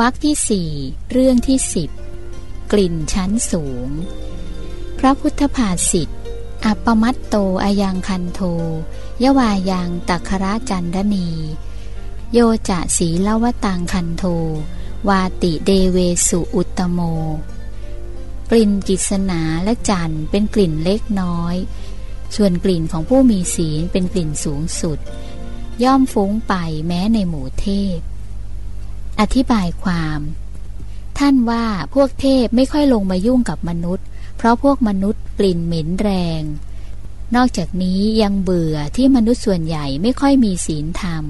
วรรคที่สี่เรื่องที่สิบกลิ่นชั้นสูง พระพุทธภาษิตอัปปมัตโตอายังคันโท ยวายังตัคระจันดนี โยจะสีลวตังคันโท วาติเดเวสุอุตโม กลิ่นกิษณาและจันเป็นกลิ่นเล็กน้อย ส่วนกลิ่นของผู้มีศีลเป็นกลิ่นสูงสุด ย่อมฟุ้งไปแม้ในหมู่เทพ อธิบายความ ท่านว่าพวกเทพไม่ค่อยลงมายุ่งกับมนุษย์ เพราะพวกมนุษย์กลิ่นเหม็นแรง นอกจากนี้ยังเบื่อที่มนุษย์ส่วนใหญ่ไม่ค่อยมีศีลธรรม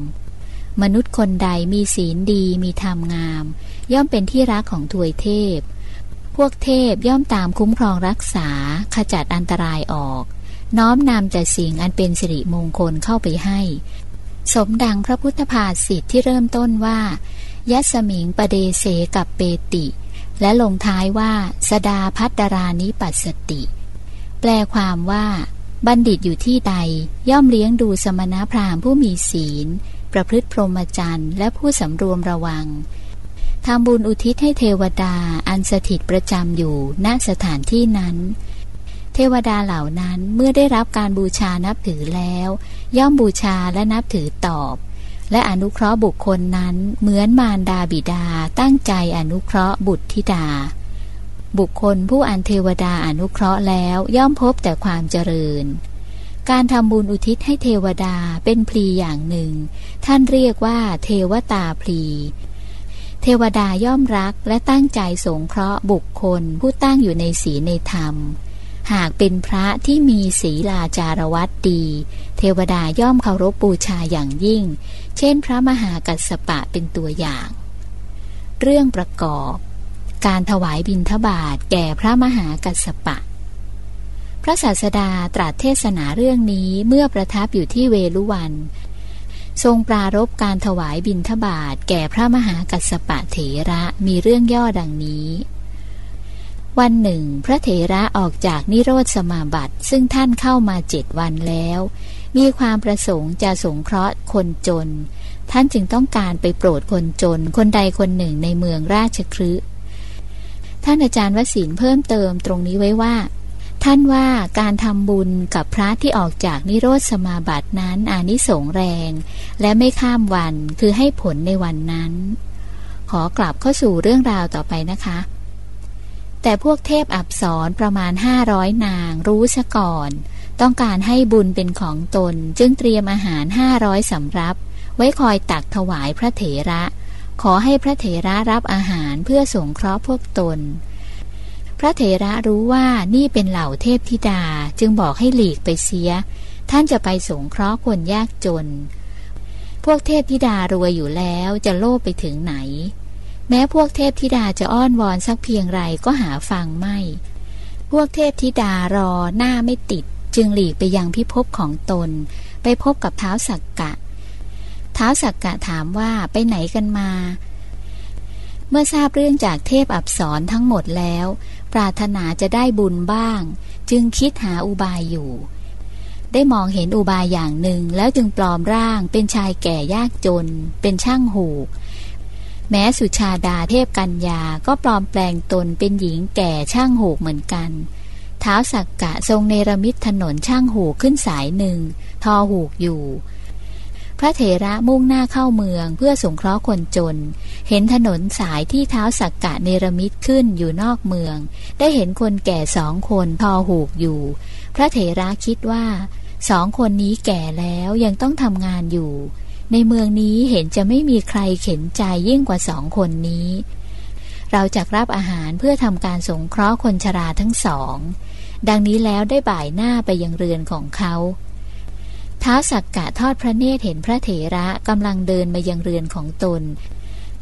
มนุษย์คนใดมีศีลดีมีธรรมงาม ย่อมเป็นที่รักของทวยเทพ พวกเทพย่อมตามคุ้มครองรักษา ขจัดอันตรายออก น้อมนำแต่สิ่งอันเป็นสิริมงคลเข้าไปให้ สมดังพระพุทธภาษิตที่เริ่มต้นว่า ยัสมิงประเดเสกับเปติ และลงท้ายว่า สดาพัตรานิปัสสติ แปลความว่า บัณฑิตอยู่ที่ใด ย่อมเลี้ยงดูสมณพราหมณ์ผู้มีศีล ประพฤติพรหมจรรย์และผู้สำรวมระวังทำบุญอุทิศให้เทวดาอันสถิตประจำอยู่ณสถานที่นั้น เทวดาเหล่านั้นเมื่อได้รับการบูชานับถือแล้ว ย่อมบูชาและนับถือตอบ และอนุเคราะห์บุคคลนั้นเหมือนมารดาบิดาตั้งใจอนุเคราะห์บุตรธิดา บุคคลผู้อันเทวดาอนุเคราะห์แล้วย่อมพบแต่ความเจริญ การทำบุญอุทิศให้เทวดาเป็นพลีอย่างหนึ่ง ท่านเรียกว่าเทวตาพลีเทวดาย่อมรักและตั้งใจสงเคราะห์บุคคลผู้ตั้งอยู่ในศีลในธรรม หากเป็นพระที่มีศีลาจารวัตดี วดาย่อมเคารพบูชาอย่างยิ่ง เช่นพระมหากัสสปะเป็นตัวอย่าง เรื่องประกอบ การถวายบิณฑบาตแก่พระมหากัสสปะ พระศาสดาตรัสเทศนาเรื่องนี้เมื่อประทับอยู่ที่เวลุวัน ทรงปรารบการถวายบิณฑบาตแก่พระมหากัสสปะเถระมีเรื่องย่อดังนี้วันหนึ่ง พระเถระออกจากนิโรธสมาบัติ ซึ่งท่านเข้ามาเจ็ดวันแล้ว มีความประสงค์จะสงเคราะห์คนจน ท่านจึงต้องการไปโปรดคนจน คนใดคนหนึ่งในเมืองราชครืท่านอาจารย์วสินเพิ่มเติมตรงนี้ไว้ว่า ท่านว่าการทำบุญกับพระที่ออกจากนิโรธสมาบัตินั้นอานิสงส์แรง และไม่ข้ามวันคือให้ผลในวันนั้น ขอกลับเข้าสู่เรื่องราวต่อไปนะคะแต่พวกเทพอับสรประมาณห้าร้อยนางรู้ซะก่อน ต้องการให้บุญเป็นของตนจึงเตรียมอาหารห้าร้อยสำรับ ไว้คอยตักถวายพระเถระ ขอให้พระเถระรับอาหารเพื่อสงเคราะห์พวกตน พระเถระรู้ว่านี่เป็นเหล่าเทพธิดาจึงบอกให้หลีกไปเสีย ท่านจะไปสงเคราะห์คนยากจน พวกเทพธิดารวยอยู่แล้วจะโลภไปถึงไหน แม้พวกเทพธิดาจะอ้อนวอนสักเพียงไรก็หาฟังไม่ พวกเทพธิดารอหน้าไม่ติด จึงหลีกไปยังพิภพของตน ไปพบกับเท้าสักกะ เท้าสักกะถามว่าไปไหนกันมา เมื่อทราบเรื่องจากเทพอับสรทั้งหมดแล้ว ปรารถนาจะได้บุญบ้าง จึงคิดหาอุบายอยู่ ได้มองเห็นอุบายอย่างหนึ่งแล้วจึงปลอมร่างเป็นชายแก่ยากจน เป็นช่างหูกแม้สุชาดาเทพกัญญาก็ปลอมแปลงตนเป็นหญิงแก่ช่างหูกเหมือนกัน ท้าสักกะทรงเนรมิตถนนช่างหูขึ้นสายหนึ่ง ทอหูกอยู่ พระเถระมุ่งหน้าเข้าเมืองเพื่อสงเคราะห์คนจน เห็นถนนสายที่เท้าสักกะเนรมิตขึ้นอยู่นอกเมือง ได้เห็นคนแก่สองคนทอหูกอยู่ พระเถระคิดว่าสองคนนี้แก่แล้วยังต้องทำงานอยู่ ในเมืองนี้เห็นจะไม่มีใครเข็นใจยิ่งกว่าสองคนนี้ เราจะรับอาหารเพื่อทำการสงเคราะห์คนชราทั้งสอง ดังนี้แล้วได้บ่ายหน้าไปยังเรือนของเขาท้าวสักกะทอดพระเนตรเห็นพระเถระกำลังเดินมายังเรือนของตน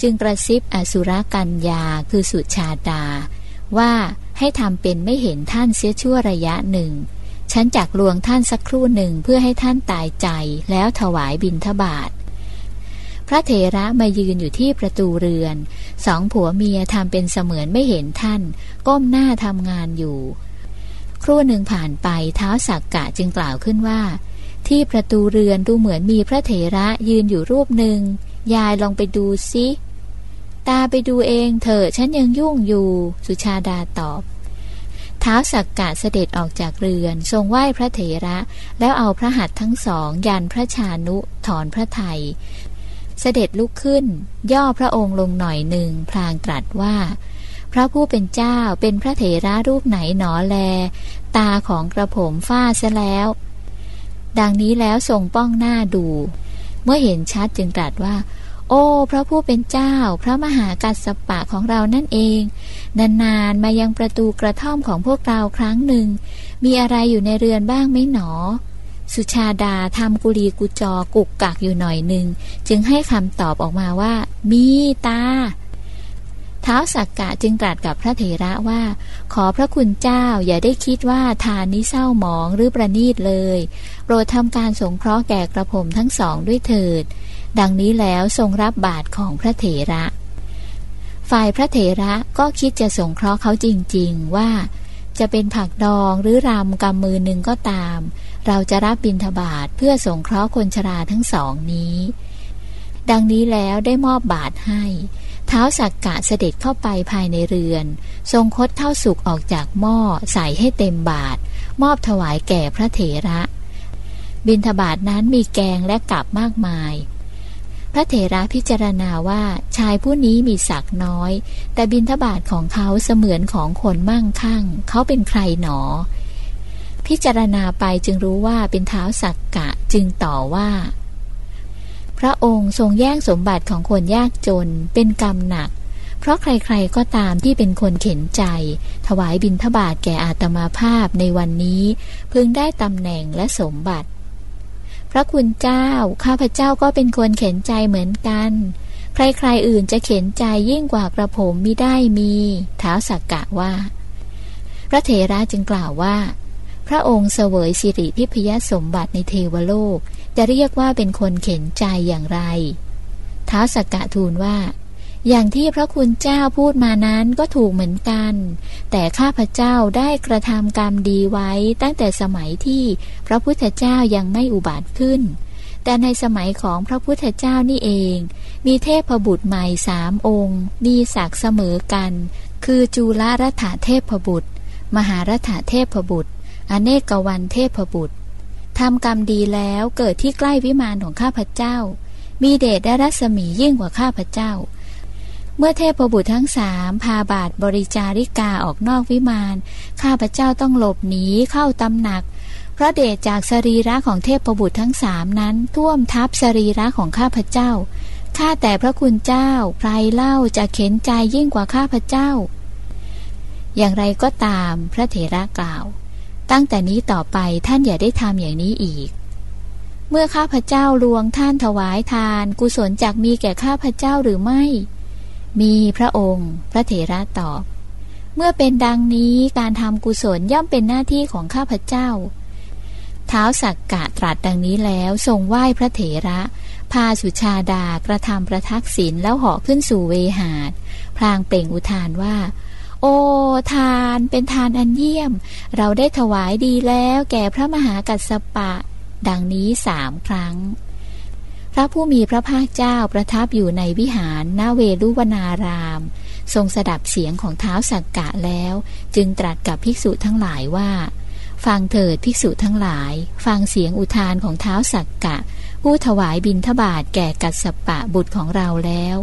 จึงกระซิบอสุรกัญญาคือสุชาดา ว่าให้ทำเป็นไม่เห็นท่านเสียชั่วระยะหนึ่ง ฉันจักลวงท่านสักครู่หนึ่งเพื่อให้ท่านตายใจแล้วถวายบิณฑบาตพระเถระมายืนอยู่ที่ประตูเรือน สองผัวเมียทำเป็นเสมือนไม่เห็นท่าน ก้มหน้าทำงานอยู่ ครู่หนึ่งผ่านไปเท้าสักกะจึงกล่าวขึ้นว่า ที่ประตูเรือนดูเหมือนมีพระเถระยืนอยู่รูปหนึ่ง ยายลองไปดูซิตาไปดูเองเถอะฉันยังยุ่งอยู่ สุชาดาตอบ เท้าสักกะเสด็จออกจากเรือน ทรงไหว้พระเถระ แล้วเอาพระหัตถ์ทั้งสอง ยันพระชานุถอนพระไทย เสด็จลุกขึ้น ย่อพระองค์ลงหน่อยหนึ่งพลางตรัสว่า พระผู้เป็นเจ้าเป็นพระเถระรูปไหนหนอแล ตาของกระผมฝ้าซะแล้ว ดังนี้แล้วทรงป้องหน้าดู เมื่อเห็นชัดจึงตรัสว่า โอ้ พระผู้เป็นเจ้า พระมหากัสสปะของเรานั่นเอง นานๆมายังประตูกระท่อมของพวกเราครั้งหนึ่ง มีอะไรอยู่ในเรือนบ้างไหมหนอ สุชาดาทำกุลีกุจอกุกกักอยู่หน่อยหนึ่ง จึงให้คำตอบออกมาว่า มีตา เท้าสักกะจึงตรัสกับพระเถระว่า ขอพระคุณเจ้าอย่าได้คิดว่าทานนี้เศร้าหมองหรือประนีตเลย โปรดทำการสงเคราะห์แก่กระผมทั้งสองด้วยเถิด ดังนี้แล้วทรงรับบาทของพระเถระ ฝ่ายพระเถระก็คิดจะสงเคราะห์เขาจริง ๆว่า จะเป็นผักดองหรือรำกำมือหนึ่งก็ตาม เราจะรับบิณฑบาตเพื่อสงเคราะห์คนชราทั้งสองนี้ ดังนี้แล้วได้มอบบาทให้ เท้าสักกะเสด็จเข้าไปภายในเรือน ทรงคดข้าสุกออกจากหม้อใส่ให้เต็มบาทมอบถวายแก่พระเถระ บิณฑบาตนั้นมีแกงและกับมากมาย พระเถระพิจารณาว่าชายผู้นี้มีศักน้อย แต่บินทบาทของเขาเสมือนของคนมั่งคั่ง เขาเป็นใครหนอ พิจารณาไปจึงรู้ว่าเป็นเท้าสักกะจึงต่อว่า พระองค์ทรงแย่งสมบัติของคนยากจนเป็นกรรมหนัก เพราะใครๆก็ตามที่เป็นคนเข็นใจ ถวายบินทบาทแก่อาตมาภาพในวันนี้ พึงได้ตำแหน่งและสมบัติ พระคุณเจ้า ข้าพเจ้าก็เป็นคนเข็นใจเหมือนกัน ใครๆอื่นจะเข็นใจยิ่งกว่ากระผมมิได้มีท้าวสักกะว่า พระเถระจึงกล่าวว่า พระองค์เสวยสิริทิพยสมบัติในเทวโลก จะเรียกว่าเป็นคนเข็นใจอย่างไรท้าวสักกะทูลว่า อย่างที่พระคุณเจ้าพูดมานั้นก็ถูกเหมือนกัน แต่ข้าพเจ้าได้กระทำกรรมดีไว้ตั้งแต่สมัยที่พระพุทธเจ้ายังไม่อุบัติขึ้น แต่ในสมัยของพระพุทธเจ้านี่เอง มีเทพบุตรใหม่สามองค์ มีศักดิ์เสมอกัน คือจูลรัฐเทพบุตร มหารัฐเทพบุตร อเนกวันเทพบุตรทำกรรมดีแล้วเกิดที่ใกล้วิมานของข้าพเจ้า มีเดชและรัศมียิ่งกว่าข้าพเจ้า เมื่อเทพบุตรทั้งสามพาบาทบริจาริกาออกนอกวิมานข้าพเจ้าต้องหลบหนีเข้าตำหนัก เพราะเดชจากสรีระของเทพบุตรทั้งสามนั้น ท่วมทับสรีระของข้าพเจ้าข้าแต่พระคุณเจ้าใครเล่าจะเข็นใจยิ่งกว่าข้าพเจ้า อย่างไรก็ตามพระเถระกล่าว ตั้งแต่นี้ต่อไปท่านอย่าได้ทำอย่างนี้อีก เมื่อข้าพเจ้าลวงท่านถวายทาน กุศลจักมีแก่ข้าพเจ้าหรือไม่ มีพระองค์ พระเถระตอบ เมื่อเป็นดังนี้การทำกุศลย่อมเป็นหน้าที่ของข้าพเจ้า เท้าสักกะตรัสดังนี้แล้วทรงไหว้พระเถระ พาสุชาดากระทำประทักษิณแล้วเหาะขึ้นสู่เวหาดพลางเปล่งอุทานว่า โอทานเป็นทานอันเยี่ยม เราได้ถวายดีแล้วแก่พระมหากัสสปะ ดังนี้สามครั้ง พระผู้มีพระภาคเจ้าประทับอยู่ในวิหารนาเวลุวนาราม ทรงสดับเสียงของเท้าสักกะแล้ว จึงตรัสกับภิกษุทั้งหลายว่า ฟังเถิดภิกษุทั้งหลาย ฟังเสียงอุทานของเท้าสักกะ ผู้ถวายบิณฑบาตแก่กัสปะบุตรของเราแล้ว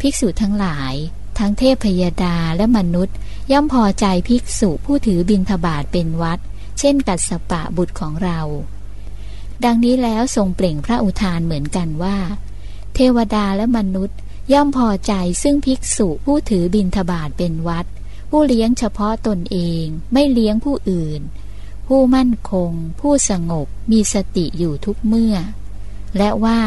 ภิกษุทั้งหลาย ทั้งเทพพยดาและมนุษย์ ย่อมพอใจภิกษุผู้ถือบิณฑบาตเป็นวัด เช่นกัสปะบุตรของเรา ดังนี้แล้วทรงเปล่งพระอุทานเหมือนกันว่า เทวดาและมนุษย์ ย่อมพอใจซึ่งภิกษุผู้ถือบินทบาทเป็นวัด ผู้เลี้ยงเฉพาะตนเองไม่เลี้ยงผู้อื่น ผู้มั่นคง ผู้สงบมีสติอยู่ทุกเมื่อ และว่า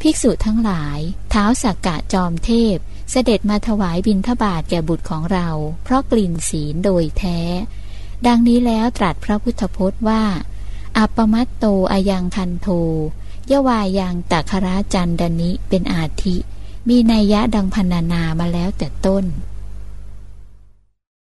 ภิกษุทั้งหลาย เท้าสักกะจอมเทพ เสด็จมาถวายบินทบาทแก่บุตรของเรา เพราะกลิ่นศีลโดยแท้ ดังนี้แล้วตรัสพระพุทธพจน์ว่า อัปมัตโตอายังคันโทยวายังตัคราจันดนิเป็นอาทิ มีนัยยะดังพันนานามาแล้วแต่ต้น